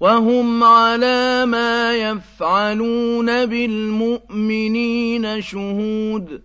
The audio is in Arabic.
وهم على ما يفعلون بالمؤمنين شهود